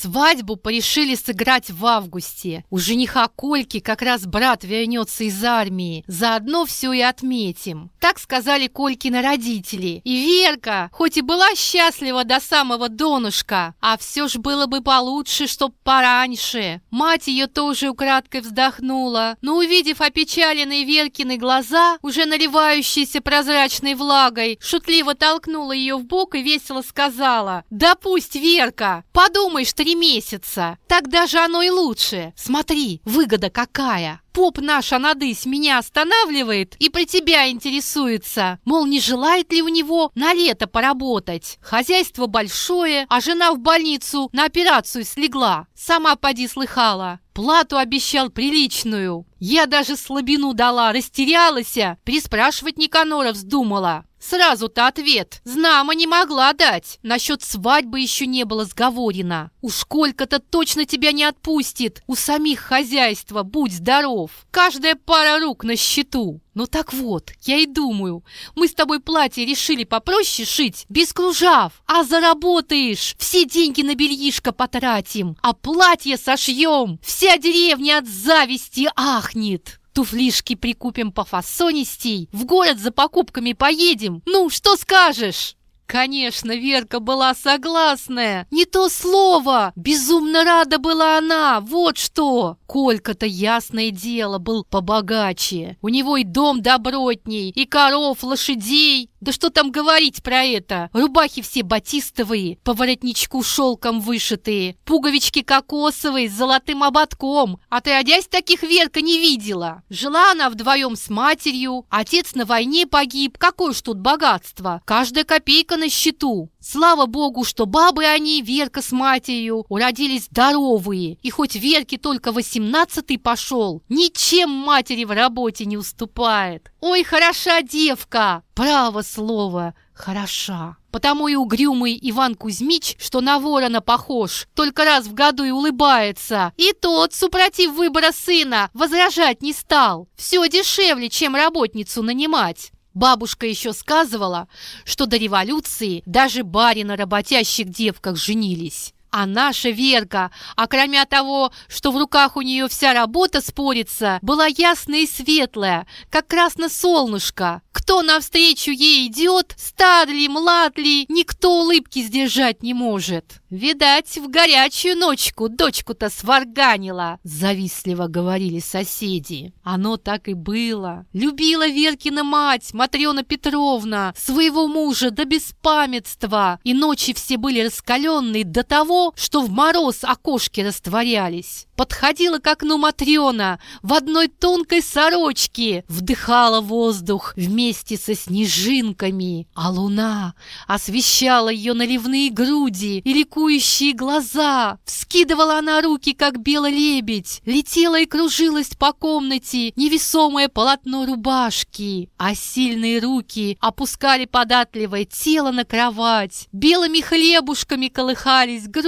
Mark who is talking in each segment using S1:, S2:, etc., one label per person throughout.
S1: Свадьбу порешили сыграть в августе. У жениха Кольки как раз брат вернется из армии. Заодно все и отметим. Так сказали Колькины родители. И Верка, хоть и была счастлива до самого донышка, а все ж было бы получше, чтоб пораньше. Мать ее тоже украдкой вздохнула, но увидев опечаленные Веркины глаза, уже наливающиеся прозрачной влагой, шутливо толкнула ее в бок и весело сказала «Да пусть, Верка, подумаешь, три месяца. Так даже оно и лучше. Смотри, выгода какая. Поп наш Анадысь меня останавливает и про тебя интересуется. Мол, не желает ли у него на лето поработать? Хозяйство большое, а жена в больницу на операцию слегла. Сама поди слыхала. Плату обещал приличную. Я даже слабину дала, растерялась, приспрашивать Никанора вздумала. Сразу-то ответ. Знамо не могла дать. Насчет свадьбы еще не было сговорено. Уж сколько-то точно тебя не отпустит. У самих хозяйства, будь здоров. Каждая пара рук на счету. Ну так вот, я и думаю, мы с тобой платье решили попроще шить, без кружав, а заработаешь, все деньги на бельишко потратим, а платье сошьем, вся деревня от зависти ахнет. Туфлишки прикупим по фасонистей, в город за покупками поедем. Ну, что скажешь?» Конечно, Верка была согласная. Не то слово. Безумно рада была она. Вот что. Колька-то, ясное дело, был побогаче. У него и дом добротней, и коров, лошадей. Да что там говорить про это? Рубахи все батистовые, по воротничку шелком вышитые, пуговички кокосовые с золотым ободком. А ты, одясь, таких Верка не видела. Жила она вдвоем с матерью, отец на войне погиб. Какое ж тут богатство? Каждая копейка на счету. Слава богу, что бабы они, Верка с матерью, уродились здоровые. И хоть Верке только восемнадцатый пошел, ничем матери в работе не уступает. Ой, хороша девка! Право слово, хороша. Потому и угрюмый Иван Кузьмич, что на ворона похож, только раз в году и улыбается. И тот, супротив выбора сына, возражать не стал. Все дешевле, чем работницу нанимать. Бабушка еще сказывала, что до революции даже бари на работящих девках женились. А наша Верка, а кроме того, что в руках у нее вся работа спорится, была ясная и светлая, как красное солнышко. Кто навстречу ей идет, стар ли, млад ли, никто улыбки сдержать не может. Видать, в горячую ночку дочку-то сварганила, завистливо говорили соседи. Оно так и было. Любила Веркина мать, Матрена Петровна, своего мужа до беспамятства, и ночи все были раскаленные до того, что в мороз окошки растворялись. Подходила к окну Матрена в одной тонкой сорочке, вдыхала воздух вместе со снежинками, а луна освещала ее наливные груди и ликующие глаза. Вскидывала она руки, как белый лебедь, летела и кружилась по комнате невесомое полотно рубашки, а сильные руки опускали податливое тело на кровать. Белыми хлебушками колыхались груди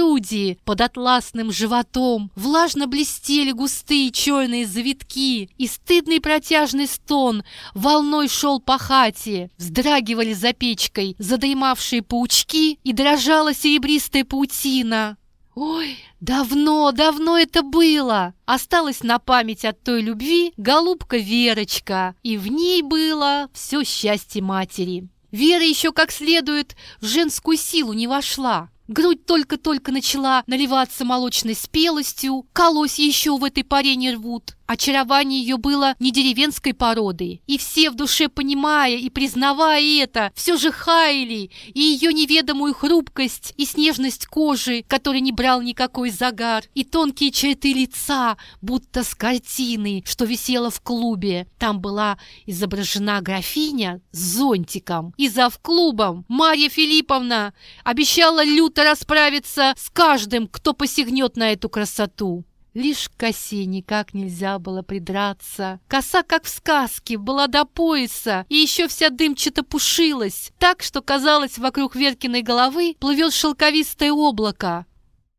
S1: под атласным животом, влажно блестели густые черные завитки, и стыдный протяжный стон волной шел по хате, вздрагивали за печкой задремавшие паучки и дрожала серебристая паутина. Ой, давно, давно это было! Осталась на память от той любви голубка Верочка, и в ней было все счастье матери. Вера еще как следует в женскую силу не вошла. Грудь только-только начала наливаться молочной спелостью, колосья еще в этой паре не рвут. Очарование ее было не деревенской породы, и все в душе понимая и признавая это, все же хаяли и ее неведомую хрупкость, и снежность кожи, который не брал никакой загар, и тонкие черты лица, будто с картины, что висела в клубе. Там была изображена графиня с зонтиком, и зав клубом Марья Филипповна обещала люто расправиться с каждым, кто посягнет на эту красоту. Лишь к косе никак нельзя было придраться. Коса, как в сказке, была до пояса и еще вся дымчато пушилась, так что, казалось, вокруг Веркиной головы плывет шелковистое облако.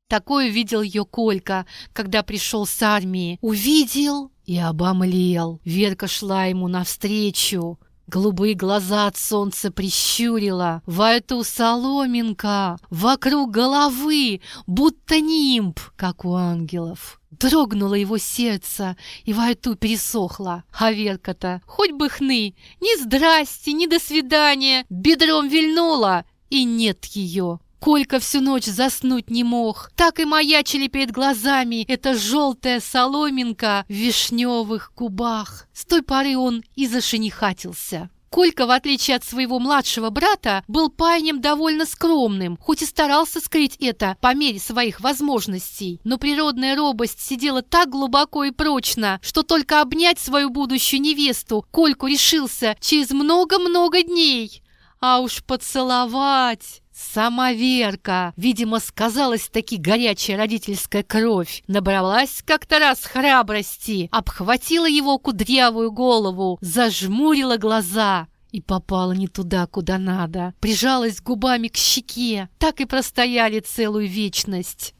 S1: Такое видел ее Колька, когда пришел с армии. Увидел и обомлел. Верка шла ему навстречу. Голубые глаза от солнца прищурила. Во эту соломинка, вокруг головы, будто нимб, как у ангелов. Дрогнуло его сердце, и во рту пересохло. А Верка-то, хоть бы хны, ни здрасте, ни до свидания, бедром вильнула, и нет ее. Колька всю ночь заснуть не мог. Так и маячили перед глазами эта желтая соломинка в вишневых губах. С той поры он и зашенихатился. Колька, в отличие от своего младшего брата, был парнем довольно скромным, хоть и старался скрыть это по мере своих возможностей. Но природная робость сидела так глубоко и прочно, что только обнять свою будущую невесту Кольку решился через много-много дней. А уж поцеловать... Сама Верка, видимо, сказалась таки горячая родительская кровь, набралась как-то раз храбрости, обхватила его кудрявую голову, зажмурила глаза и попала не туда, куда надо, прижалась губами к щеке, так и простояли целую вечность.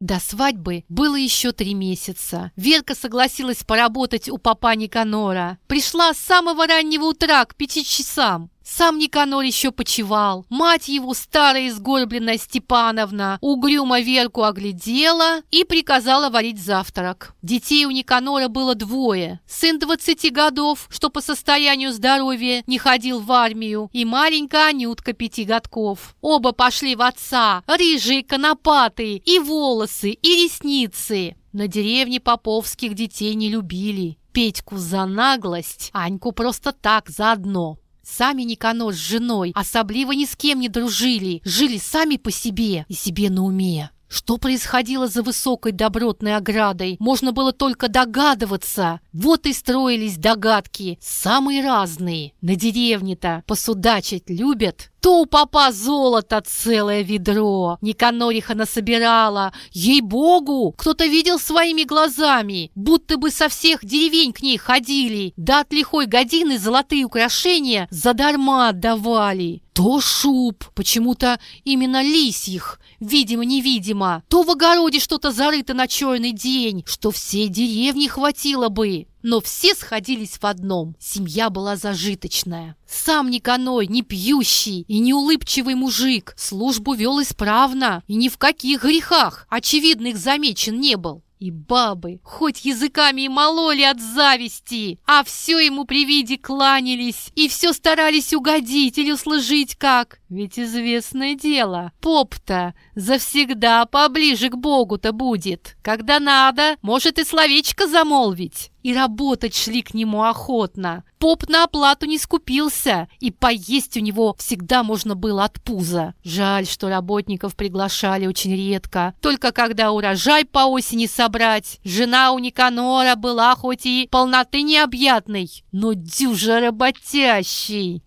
S1: До свадьбы было еще три месяца. Верка согласилась поработать у папа Никанора. Пришла с самого раннего утра к пяти часам. Сам Никанор еще почевал. Мать его, старая изгорбленная Степановна, угрюмо Верку оглядела и приказала варить завтрак. Детей у Никанора было двое. Сын двадцати годов, что по состоянию здоровья не ходил в армию, и маленькая Анютка пяти годков. Оба пошли в отца, рыжие, конопатые, и волосы, и ресницы. На деревне поповских детей не любили. Петьку за наглость, Аньку просто так, заодно. Сами Никанор с женой особливо ни с кем не дружили, жили сами по себе и себе на уме. Что происходило за высокой добротной оградой, можно было только догадываться. Вот и строились догадки, самые разные. На деревне-то посудачить любят. То у папа золото целое ведро. Никанориха насобирала. Ей-богу, кто-то видел своими глазами, будто бы со всех деревень к ней ходили. Да от лихой годины золотые украшения задарма отдавали. То шуб, почему-то именно лисьих, видимо-невидимо. То в огороде что-то зарыто на черный день, что всей деревни хватило бы. Но все сходились в одном – семья была зажиточная. Сам Никаной, не пьющий и не улыбчивый мужик, службу вел исправно и ни в каких грехах очевидных замечен не был. И бабы хоть языками и мололи от зависти, а все ему при виде кланялись и все старались угодить или услужить как. Ведь известное дело, поп-то завсегда поближе к Богу-то будет. Когда надо, может и словечко замолвить. И работать шли к нему охотно. Поп на оплату не скупился, и поесть у него всегда можно было от пуза. Жаль, что работников приглашали очень редко. Только когда урожай по осени собрать. Жена у Никанора была хоть и полноты необъятной, но дюжа работящий.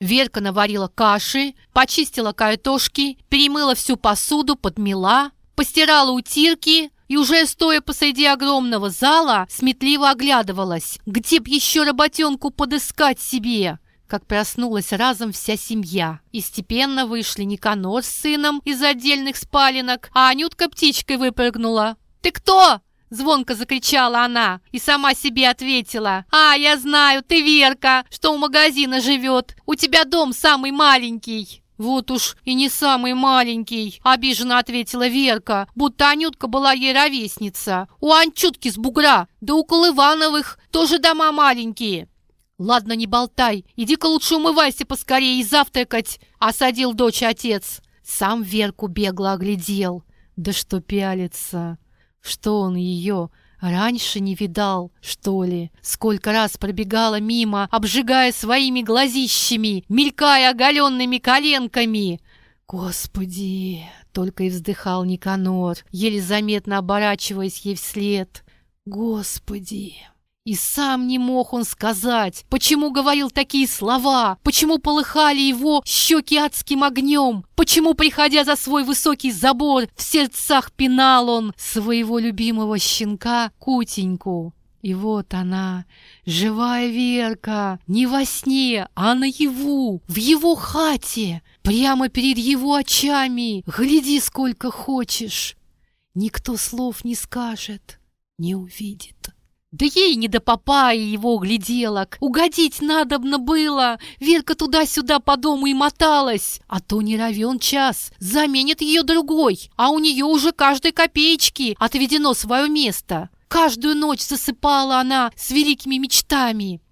S1: Верка наварила каши, почистила картошки, перемыла всю посуду, подмела, постирала утирки и уже стоя посреди огромного зала, сметливо оглядывалась, где б еще работенку подыскать себе. Как проснулась разом вся семья. И степенно вышли Никанор с сыном из отдельных спаленок, а Анютка птичкой выпрыгнула. «Ты кто?» Звонко закричала она и сама себе ответила. «А, я знаю, ты Верка, что у магазина живет. У тебя дом самый маленький». «Вот уж и не самый маленький», — обиженно ответила Верка, будто Анютка была ей ровесница. «У Анчутки с бугра, да у Колывановых тоже дома маленькие». «Ладно, не болтай, иди-ка лучше умывайся поскорее и завтракать», — осадил дочь отец. Сам Верку бегло оглядел. «Да что пялится!» Что он ее раньше не видал, что ли? Сколько раз пробегала мимо, обжигая своими глазищами, мелькая оголенными коленками. Господи! Только и вздыхал Никанор, еле заметно оборачиваясь ей вслед. Господи! И сам не мог он сказать, почему говорил такие слова, почему полыхали его щеки адским огнем, почему, приходя за свой высокий забор, в сердцах пинал он своего любимого щенка Кутеньку. И вот она, живая Верка, не во сне, а наяву, в его хате, прямо перед его очами. Гляди, сколько хочешь. Никто слов не скажет, не увидит. Да ей не до папа и его гляделок. Угодить надобно было. Верка туда-сюда по дому и моталась. А то не равен час. Заменит ее другой. А у нее уже каждой копеечки отведено свое место. Каждую ночь засыпала она с великими мечтами.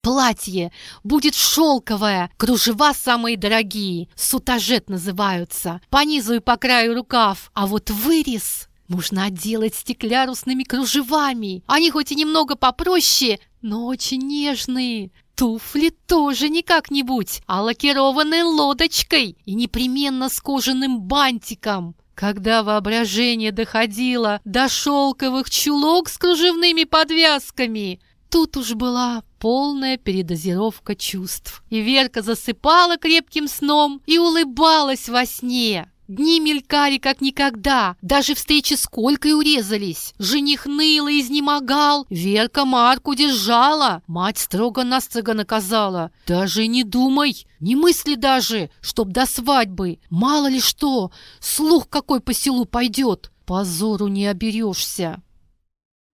S1: Платье будет шелковое, кружева самые дорогие, сутажет называются, по низу и по краю рукав, а вот вырез можно отделать стеклярусными кружевами. Они хоть и немного попроще, но очень нежные. Туфли тоже не как-нибудь, а лакированной лодочкой и непременно с кожаным бантиком. Когда воображение доходило до шелковых чулок с кружевными подвязками, тут уж была полная передозировка чувств. И Верка засыпала крепким сном и улыбалась во сне. Дни мелькали как никогда, даже встречи с Колькой урезались. Жених ныл и изнемогал, Верка Марку держала. Мать строго-настрого наказала. Даже не думай, не мысли даже, чтоб до свадьбы. Мало ли что, слух какой по селу пойдет. Позору не оберешься.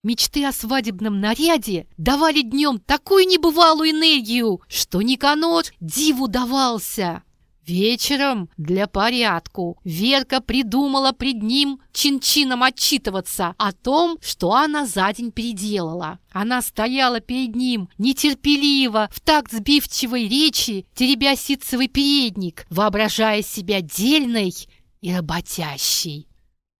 S1: Мечты о свадебном наряде давали днем такую небывалую энергию, что Никанор диву давался. Вечером для порядку Верка придумала пред ним чин-чином отчитываться о том, что она за день переделала. Она стояла перед ним нетерпеливо, в такт сбивчивой речи, теребя ситцевый передник, воображая себя дельной и работящей.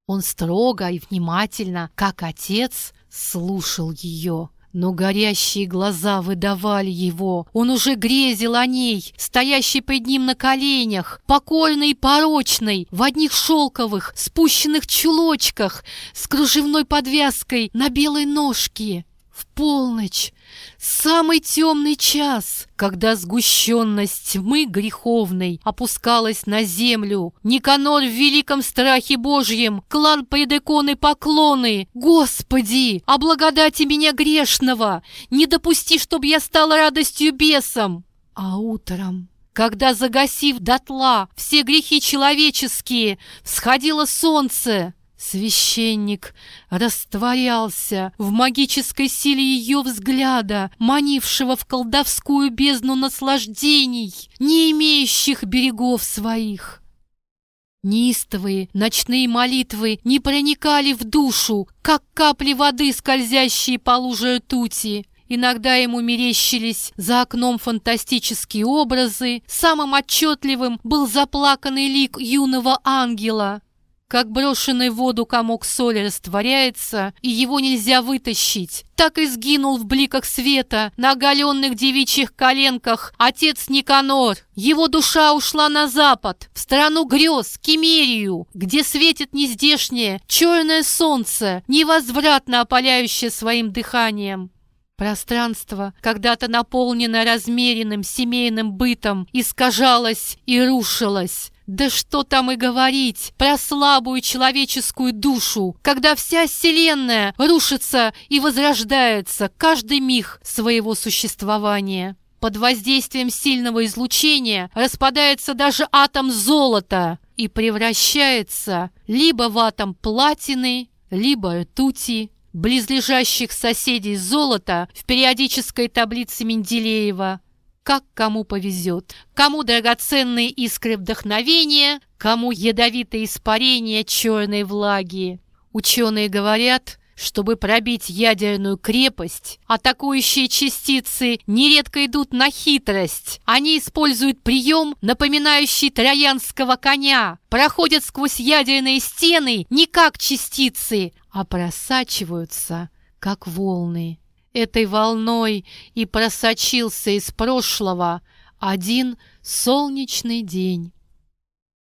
S1: Он строго и внимательно, как отец, слушал ее. Но горящие глаза выдавали его. Он уже грезил о ней, стоящей под ним на коленях, покойной и порочной, в одних шелковых, спущенных чулочках, с кружевной подвязкой на белой ножке. В полночь, самый темный час, когда сгущенность тьмы греховной опускалась на землю, Никанор в великом страхе Божьем, клан предеконы поклоны, Господи, облагодати меня грешного, не допусти, чтоб я стала радостью бесом. А утром когда, загасив дотла все грехи человеческие, всходило солнце, Священник растворялся в магической силе ее взгляда, манившего в колдовскую бездну наслаждений, не имеющих берегов своих. Неистовые ночные молитвы не проникали в душу, как капли воды, скользящие по луже ртути. Иногда ему мерещились за окном фантастические образы. Самым отчетливым был заплаканный лик юного ангела, как брошенный в воду комок соли растворяется, и его нельзя вытащить, так и сгинул в бликах света на оголенных девичьих коленках отец Никанор. Его душа ушла на запад, в страну грез, Кемерию, где светит нездешнее черное солнце, невозвратно опаляющее своим дыханием. Пространство, когда-то наполненное размеренным семейным бытом, искажалось и рушилось. Да что там и говорить про слабую человеческую душу, когда вся Вселенная рушится и возрождается каждый миг своего существования. Под воздействием сильного излучения распадается даже атом золота и превращается либо в атом платины, либо ртути. Близлежащих соседей золота в периодической таблице Менделеева как кому повезет. Кому драгоценные искры вдохновения, кому ядовитое испарение черной влаги. Ученые говорят, чтобы пробить ядерную крепость, атакующие частицы нередко идут на хитрость. Они используют прием, напоминающий троянского коня, проходят сквозь ядерные стены не как частицы, а просачиваются, как волны этой волной и просочился из прошлого один солнечный день.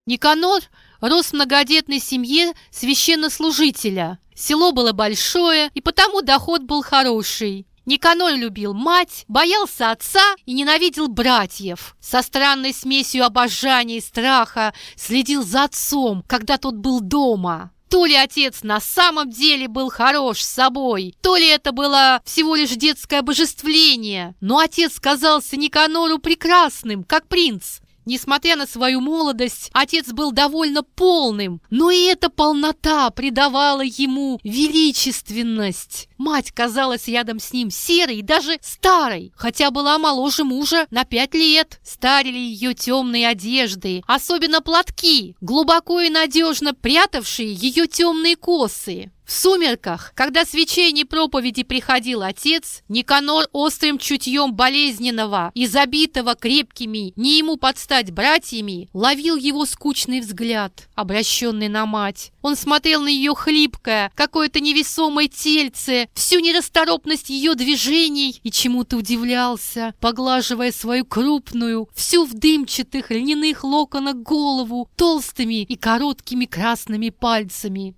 S1: Никанор рос в многодетной семье священнослужителя. Село было большое, и потому доход был хороший. Никанор любил мать, боялся отца и ненавидел братьев. Со странной смесью обожания и страха следил за отцом, когда тот был дома. То ли отец на самом деле был хорош с собой, то ли это было всего лишь детское обожествление. Но отец казался Никанору прекрасным, как принц. Несмотря на свою молодость, отец был довольно полным, но и эта полнота придавала ему величественность. Мать казалась рядом с ним серой и даже старой, хотя была моложе мужа на пять лет. Старили ее темные одежды, особенно платки, глубоко и надежно прятавшие ее темные косы. В сумерках, когда с вечерней проповеди приходил отец, Никанор острым чутьем болезненного и забитого крепкими, не ему подстать братьями, ловил его скучный взгляд, обращенный на мать. Он смотрел на ее хлипкое, какое-то невесомое тельце, всю нерасторопность ее движений и чему-то удивлялся, поглаживая свою крупную, всю в дымчатых льняных локонах голову толстыми и короткими красными пальцами.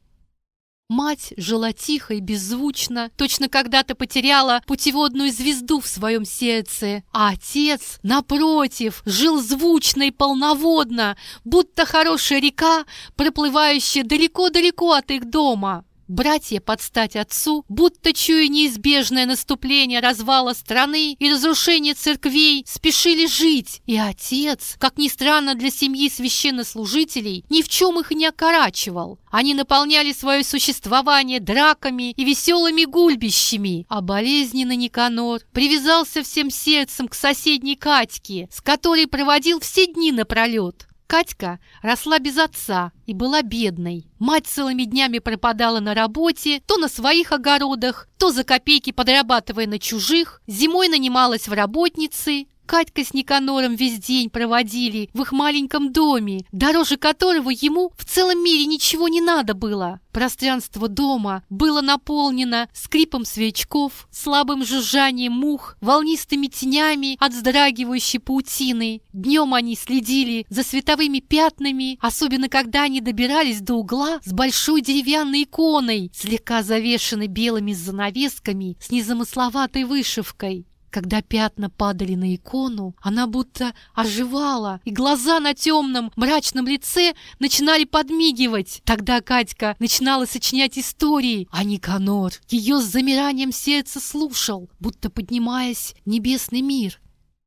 S1: Мать жила тихо и беззвучно, точно когда-то потеряла путеводную звезду в своем сердце, а отец, напротив, жил звучно и полноводно, будто хорошая река, проплывающая далеко-далеко от их дома. Братья под стать отцу, будто чуя неизбежное наступление развала страны и разрушение церквей, спешили жить, и отец, как ни странно для семьи священнослужителей, ни в чем их не окорачивал. Они наполняли свое существование драками и веселыми гульбищами, а болезненный Никанор привязался всем сердцем к соседней Катьке, с которой проводил все дни напролет. Катька росла без отца и была бедной. Мать целыми днями пропадала на работе, то на своих огородах, то за копейки подрабатывая на чужих, зимой нанималась в работницы, Катька с Никанором весь день проводили в их маленьком доме, дороже которого ему в целом мире ничего не надо было. Пространство дома было наполнено скрипом свечков, слабым жужжанием мух, волнистыми тенями от вздрагивающей паутины. Днем они следили за световыми пятнами, особенно когда они добирались до угла с большой деревянной иконой, слегка завешенной белыми занавесками с незамысловатой вышивкой. Когда пятна падали на икону, она будто оживала, и глаза на темном, мрачном лице начинали подмигивать. Тогда Катька начинала сочинять истории, а Никанор ее с замиранием сердца слушал, будто поднимаясь в небесный мир.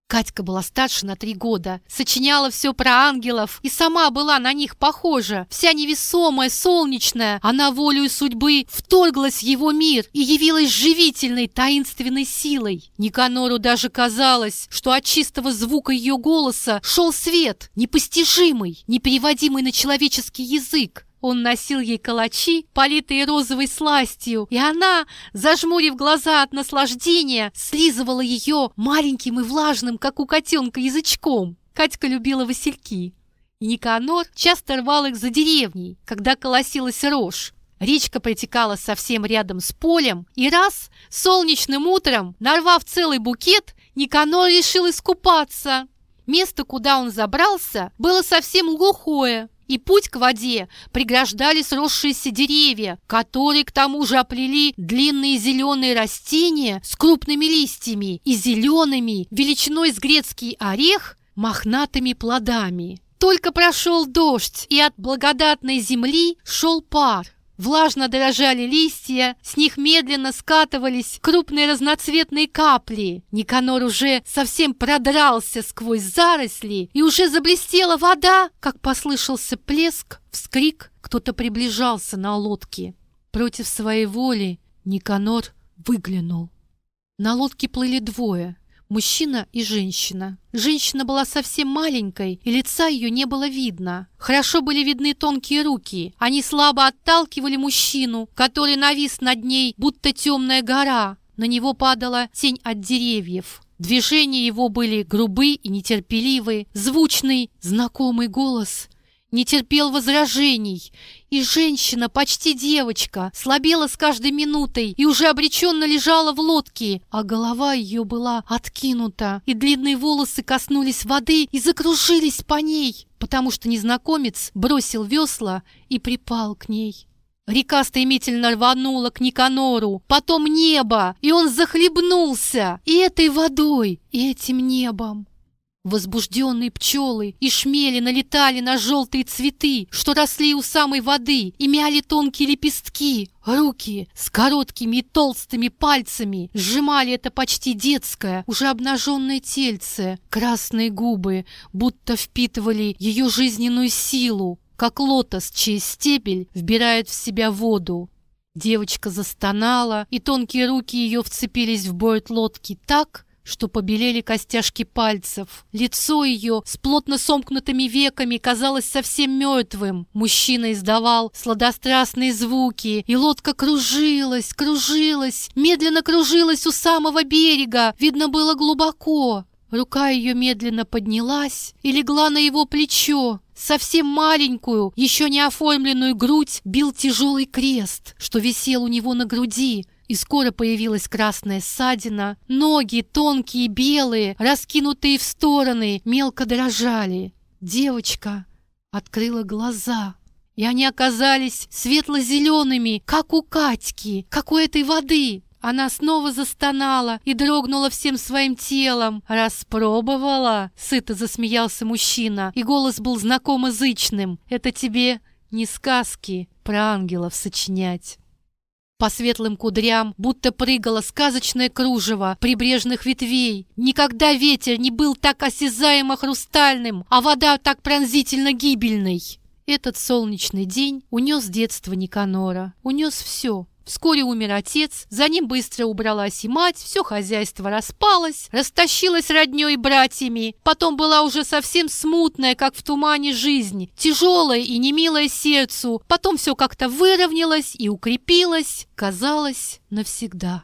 S1: Катька была старше на три года, сочиняла все про ангелов и сама была на них похожа. Вся невесомая, солнечная, она волею судьбы вторглась в его мир и явилась живительной, таинственной силой. Никанору даже казалось, что от чистого звука ее голоса шел свет, непостижимый, непереводимый на человеческий язык. Он носил ей калачи, политые розовой сластью, и она, зажмурив глаза от наслаждения, слизывала ее маленьким и влажным, как у котенка, язычком. Катька любила васильки. И Никанор часто рвал их за деревней, когда колосилась рожь. Речка протекала совсем рядом с полем, и раз, солнечным утром, нарвав целый букет, Никанор решил искупаться. Место, куда он забрался, было совсем глухое, и путь к воде преграждали сросшиеся деревья, которые к тому же оплели длинные зеленые растения с крупными листьями и зелеными, величиной с грецкий орех, мохнатыми плодами. Только прошел дождь, и от благодатной земли шел пар. Влажно дрожали листья, с них медленно скатывались крупные разноцветные капли. Никанор уже совсем продрался сквозь заросли, и уже заблестела вода, как послышался плеск, вскрик, кто-то приближался на лодке. Против своей воли Никанор выглянул. На лодке плыли двое мужчина и женщина. Женщина была совсем маленькой, и лица ее не было видно. Хорошо были видны тонкие руки. Они слабо отталкивали мужчину, который навис над ней, будто темная гора. На него падала тень от деревьев. Движения его были грубы и нетерпеливы. Звучный, знакомый голос не терпел возражений, и женщина, почти девочка, слабела с каждой минутой и уже обреченно лежала в лодке, а голова ее была откинута, и длинные волосы коснулись воды и закружились по ней, потому что незнакомец бросил весла и припал к ней. Река стремительно рванула к Никанору, потом небо, и он захлебнулся и этой водой, и этим небом. Возбужденные пчелы и шмели налетали на желтые цветы, что росли у самой воды, и мяли тонкие лепестки. Руки с короткими и толстыми пальцами сжимали это почти детское, уже обнаженное тельце. Красные губы будто впитывали ее жизненную силу, как лотос, чей стебель вбирает в себя воду. Девочка застонала, и тонкие руки ее вцепились в борт лодки так, что побелели костяшки пальцев. Лицо ее с плотно сомкнутыми веками казалось совсем мертвым. Мужчина издавал сладострастные звуки, и лодка кружилась, кружилась, медленно кружилась у самого берега. Видно было глубоко. Рука ее медленно поднялась и легла на его плечо. Совсем маленькую, еще не оформленную грудь бил тяжелый крест, что висел у него на груди и скоро появилась красная ссадина. Ноги, тонкие, белые, раскинутые в стороны, мелко дрожали. Девочка открыла глаза, и они оказались светло-зелеными, как у Катьки, как у этой воды. Она снова застонала и дрогнула всем своим телом. «Распробовала?» — сыто засмеялся мужчина, и голос был знакомо зычным. «Это тебе не сказки про ангелов сочинять». По светлым кудрям будто прыгало сказочное кружево прибрежных ветвей. Никогда ветер не был так осязаемо хрустальным, а вода так пронзительно гибельной. Этот солнечный день унес детство Никанора, унес все, Вскоре умер отец, за ним быстро убралась и мать, все хозяйство распалось, растащилось родней и братьями. Потом была уже совсем смутная, как в тумане жизнь, тяжелая и немилая сердцу. Потом все как-то выровнялось и укрепилось, казалось, навсегда.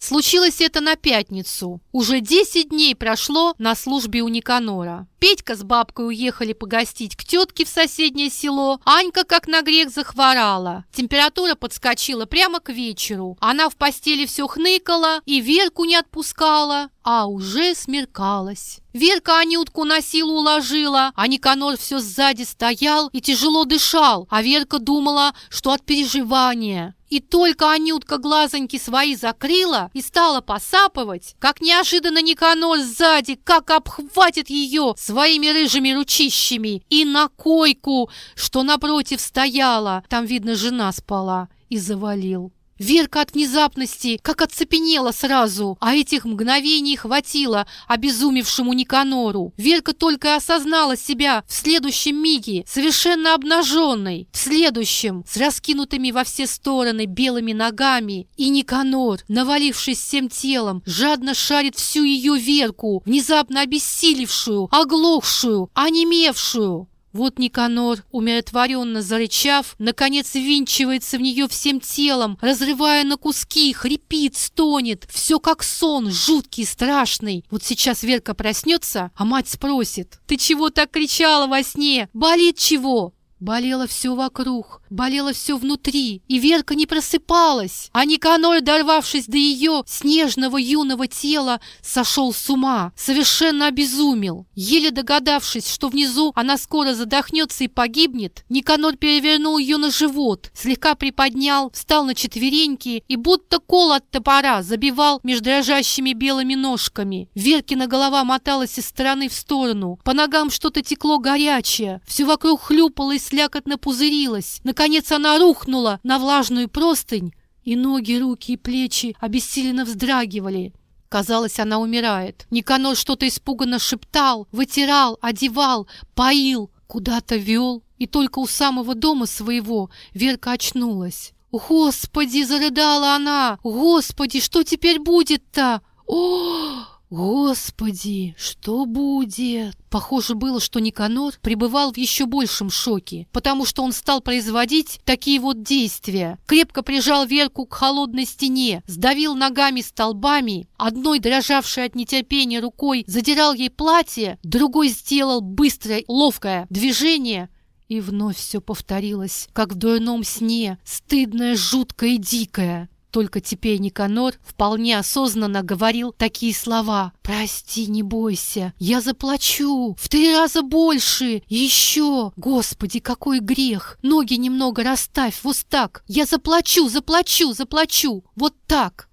S1: Случилось это на пятницу. Уже десять дней прошло на службе у Никанора. Петька с бабкой уехали погостить к тетке в соседнее село. Анька, как на грех, захворала. Температура подскочила прямо к вечеру. Она в постели все хныкала и Верку не отпускала, а уже смеркалось. Верка Анютку на силу уложила, а Никанор все сзади стоял и тяжело дышал, а Верка думала, что от переживания. И только Анютка глазоньки свои закрыла и стала посапывать, как неожиданно Никанор сзади, как обхватит ее своими рыжими ручищами и на койку, что напротив стояла, там, видно, жена спала, и завалил. Верка от внезапности как оцепенела сразу, а этих мгновений хватило обезумевшему Никанору. Верка только осознала себя в следующем миге, совершенно обнаженной, в следующем, с раскинутыми во все стороны белыми ногами. И Никанор, навалившись всем телом, жадно шарит всю ее Верку, внезапно обессилевшую, оглохшую, онемевшую. Вот Никанор, умиротворенно зарычав, наконец винчивается в нее всем телом, разрывая на куски, хрипит, стонет. Все как сон, жуткий, страшный. Вот сейчас Верка проснется, а мать спросит, «Ты чего так кричала во сне? Болит чего?» Болело все вокруг, болело все внутри, и Верка не просыпалась, а Никанор, дорвавшись до ее снежного юного тела, сошел с ума, совершенно обезумел. Еле догадавшись, что внизу она скоро задохнется и погибнет, Никанор перевернул ее на живот, слегка приподнял, встал на четвереньки и будто кол от топора забивал между дрожащими белыми ножками. Веркина голова моталась из стороны в сторону, по ногам что-то текло горячее, все вокруг хлюпало и слякотно пузырилась. Наконец она рухнула на влажную простынь, и ноги, руки и плечи обессиленно вздрагивали. Казалось, она умирает. Никанор что-то испуганно шептал, вытирал, одевал, поил, куда-то вел. И только у самого дома своего Верка очнулась. «Господи!» — зарыдала она. «Господи, что теперь будет-то?» «О!» «Господи, что будет?» Похоже было, что Никанор пребывал в еще большем шоке, потому что он стал производить такие вот действия. Крепко прижал Верку к холодной стене, сдавил ногами столбами, одной дрожавшей от нетерпения рукой задирал ей платье, другой сделал быстрое, ловкое движение — и вновь все повторилось, как в дурном сне, стыдное, жуткое и дикое. Только теперь Никанор вполне осознанно говорил такие слова. «Прости, не бойся, я заплачу в три раза больше, еще! Господи, какой грех! Ноги немного расставь, вот так! Я заплачу, заплачу, заплачу! Вот так!»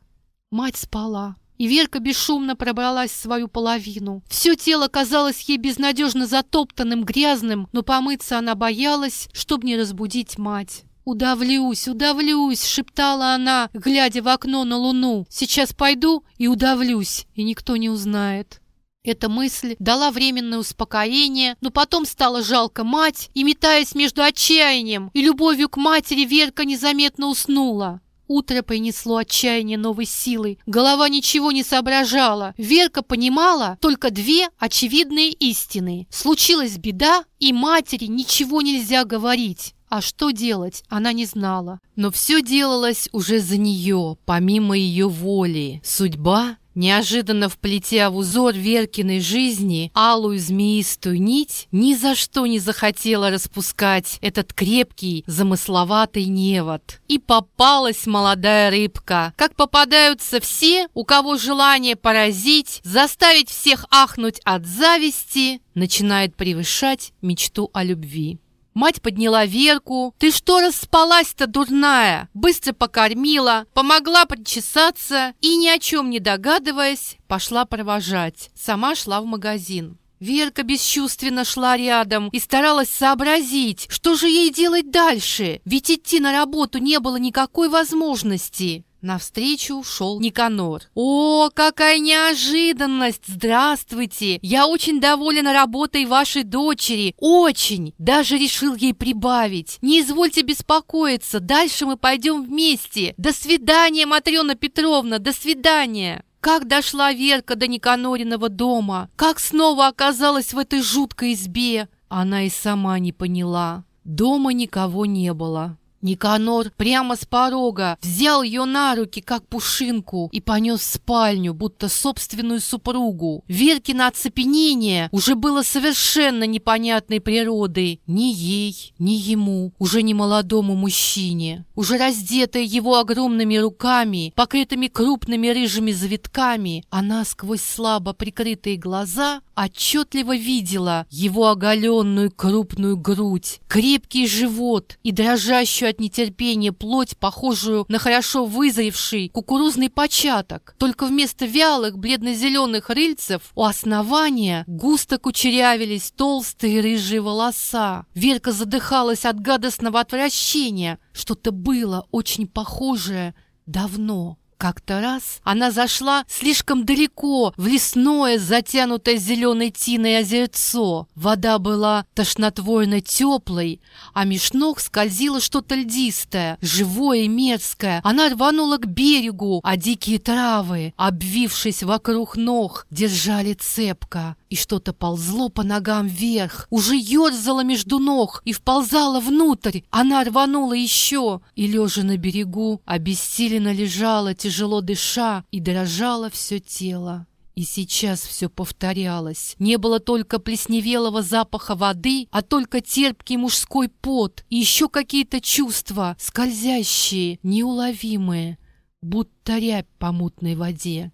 S1: Мать спала. и Верка бесшумно пробралась в свою половину. Все тело казалось ей безнадежно затоптанным, грязным, но помыться она боялась, чтобы не разбудить мать. «Удавлюсь, удавлюсь!» — шептала она, глядя в окно на луну. «Сейчас пойду и удавлюсь, и никто не узнает». Эта мысль дала временное успокоение, но потом стало жалко мать, и, метаясь между отчаянием и любовью к матери, Верка незаметно уснула. Утро принесло отчаяние новой силой. Голова ничего не соображала. Верка понимала только две очевидные истины. Случилась беда, и матери ничего нельзя говорить. А что делать, она не знала. Но все делалось уже за нее, помимо ее воли. Судьба Неожиданно вплетя в узор Веркиной жизни алую змеистую нить, ни за что не захотела распускать этот крепкий, замысловатый невод. И попалась молодая рыбка. Как попадаются все, у кого желание поразить, заставить всех ахнуть от зависти, начинает превышать мечту о любви. Мать подняла Верку. «Ты что распалась-то, дурная?» Быстро покормила, помогла причесаться и, ни о чем не догадываясь, пошла провожать. Сама шла в магазин. Верка бесчувственно шла рядом и старалась сообразить, что же ей делать дальше, ведь идти на работу не было никакой возможности. Навстречу шел Никанор. «О, какая неожиданность! Здравствуйте! Я очень доволен работой вашей дочери. Очень! Даже решил ей прибавить. Не извольте беспокоиться, дальше мы пойдем вместе. До свидания, Матрена Петровна, до свидания!» Как дошла Верка до Никанориного дома? Как снова оказалась в этой жуткой избе? Она и сама не поняла. Дома никого не было. Никанор прямо с порога взял ее на руки, как пушинку, и понес в спальню, будто собственную супругу. Веркино оцепенение уже было совершенно непонятной природы ни ей, ни ему, уже не молодому мужчине. Уже раздетая его огромными руками, покрытыми крупными рыжими завитками, она сквозь слабо прикрытые глаза отчетливо видела его оголенную крупную грудь, крепкий живот и дрожащую от нетерпения плоть, похожую на хорошо вызревший кукурузный початок. Только вместо вялых бледно-зеленых рыльцев у основания густо кучерявились толстые рыжие волоса. Верка задыхалась от гадостного отвращения. Что-то было очень похожее давно. Как-то раз она зашла слишком далеко в лесное, затянутое зеленой тиной озерцо. Вода была тошнотворно теплой, а меж ног скользило что-то льдистое, живое и мерзкое. Она рванула к берегу, а дикие травы, обвившись вокруг ног, держали цепко и что-то ползло по ногам вверх, уже ерзало между ног и вползало внутрь. Она рванула еще и, лежа на берегу, обессиленно лежала, тяжело дыша, и дрожало все тело. И сейчас все повторялось. Не было только плесневелого запаха воды, а только терпкий мужской пот и еще какие-то чувства, скользящие, неуловимые, будто рябь по мутной воде.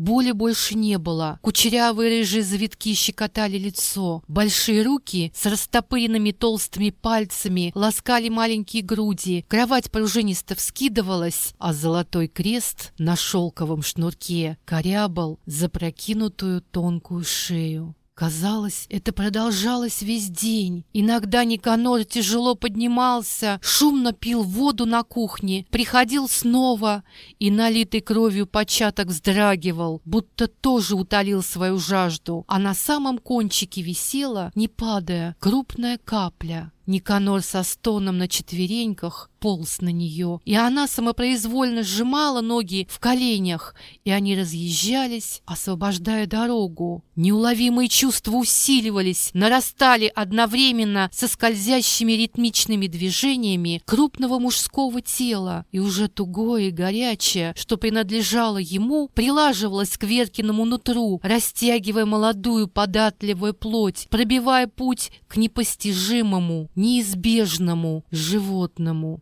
S1: Боли больше не было. Кучерявые рыжие завитки щекотали лицо. Большие руки с растопыренными толстыми пальцами ласкали маленькие груди. Кровать пружинисто вскидывалась, а золотой крест на шелковом шнурке корябал запрокинутую тонкую шею. Казалось, это продолжалось весь день. Иногда Никанор тяжело поднимался, шумно пил воду на кухне, приходил снова и, налитый кровью початок, вздрагивал, будто тоже утолил свою жажду, а на самом кончике висела, не падая, крупная капля. Никанор со стоном на четвереньках полз на нее, и она самопроизвольно сжимала ноги в коленях, и они разъезжались, освобождая дорогу. Неуловимые чувства усиливались, нарастали одновременно со скользящими ритмичными движениями крупного мужского тела, и уже тугое и горячее, что принадлежало ему, прилаживалось к Веркиному нутру, растягивая молодую податливую плоть, пробивая путь к непостижимому, неизбежному животному.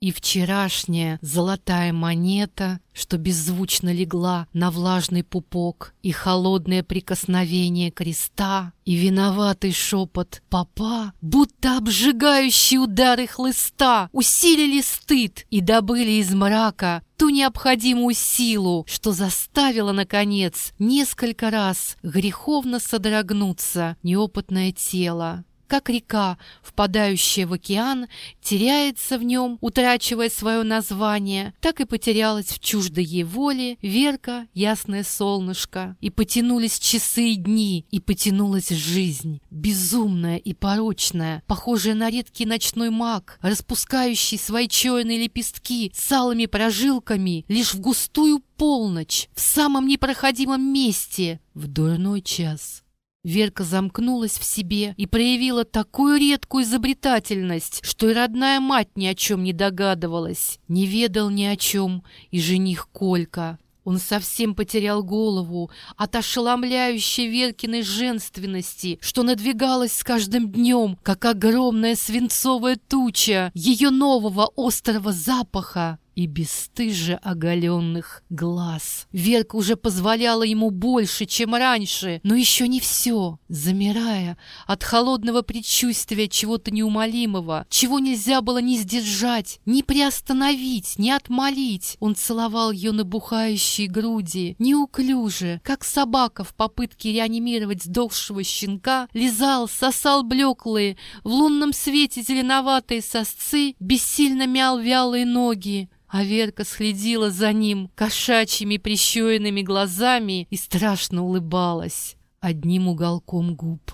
S1: И вчерашняя золотая монета, что беззвучно легла на влажный пупок, и холодное прикосновение креста, и виноватый шепот папа, будто обжигающие удары хлыста, усилили стыд и добыли из мрака ту необходимую силу, что заставило, наконец, несколько раз греховно содрогнуться неопытное тело как река, впадающая в океан, теряется в нем, утрачивая свое название, так и потерялась в чуждой ей воле Верка, ясное солнышко, и потянулись часы и дни, и потянулась жизнь, безумная и порочная, похожая на редкий ночной мак, распускающий свои черные лепестки с алыми прожилками лишь в густую полночь, в самом непроходимом месте, в дурной час. Верка замкнулась в себе и проявила такую редкую изобретательность, что и родная мать ни о чем не догадывалась, не ведал ни о чем и жених Колька. Он совсем потерял голову от ошеломляющей Веркиной женственности, что надвигалась с каждым днем, как огромная свинцовая туча ее нового острого запаха и бесстыже оголенных глаз. Верка уже позволяла ему больше, чем раньше, но еще не все. Замирая от холодного предчувствия чего-то неумолимого, чего нельзя было ни сдержать, ни приостановить, ни отмолить, он целовал ее набухающие груди, неуклюже, как собака в попытке реанимировать сдохшего щенка, лизал, сосал блеклые, в лунном свете зеленоватые сосцы, бессильно мял вялые ноги. А Верка следила за ним кошачьими прищуренными глазами и страшно улыбалась одним уголком губ.